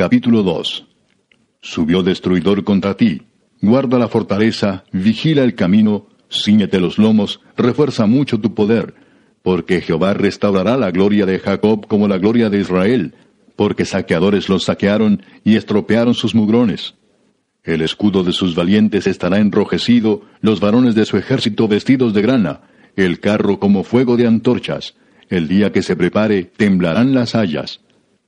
Capítulo 2 Subió destruidor contra ti, guarda la fortaleza, vigila el camino, ciñete los lomos, refuerza mucho tu poder, porque Jehová restaurará la gloria de Jacob como la gloria de Israel, porque saqueadores los saquearon y estropearon sus mugrones. El escudo de sus valientes estará enrojecido, los varones de su ejército vestidos de grana, el carro como fuego de antorchas. El día que se prepare temblarán las hayas.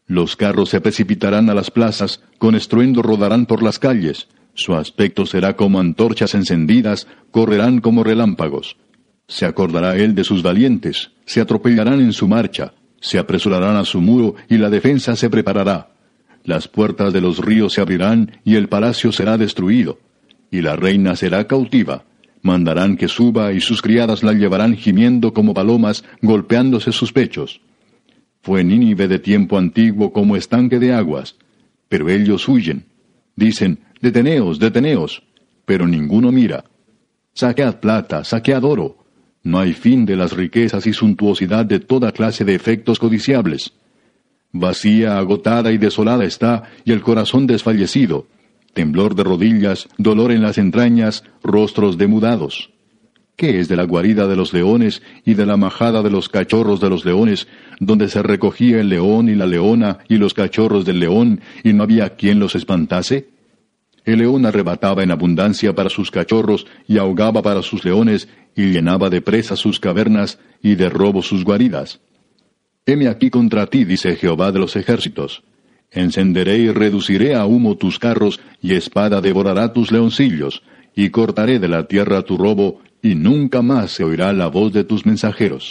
Los carros se precipitarán a las plazas, con estruendo rodarán por las calles, su aspecto será como antorchas encendidas, correrán como relámpagos. Se acordará él de sus valientes, se atropellarán en su marcha, se apresurarán a su muro y la defensa se preparará. Las puertas de los ríos se abrirán y el palacio será destruido. Y la reina será cautiva. Mandarán que suba y sus criadas la llevarán gimiendo como palomas, golpeándose sus pechos. Fue Nínive de tiempo antiguo como estanque de aguas, pero ellos huyen. Dicen, deteneos, deteneos, pero ninguno mira. Saquead plata, saquead oro. No hay fin de las riquezas y suntuosidad de toda clase de efectos codiciables. Vacía, agotada y desolada está, y el corazón desfallecido. Temblor de rodillas, dolor en las entrañas, rostros demudados. ¿Qué es de la guarida de los leones y de la majada de los cachorros de los leones, donde se recogía el león y la leona y los cachorros del león, y no había quien los espantase? El león arrebataba en abundancia para sus cachorros y ahogaba para sus leones, y llenaba de presas sus cavernas y de robo sus guaridas. Heme aquí contra ti, dice Jehová de los ejércitos. Encenderé y reduciré a humo tus carros, y espada devorará tus leoncillos, y cortaré de la tierra tu robo, y nunca más se oirá la voz de tus mensajeros.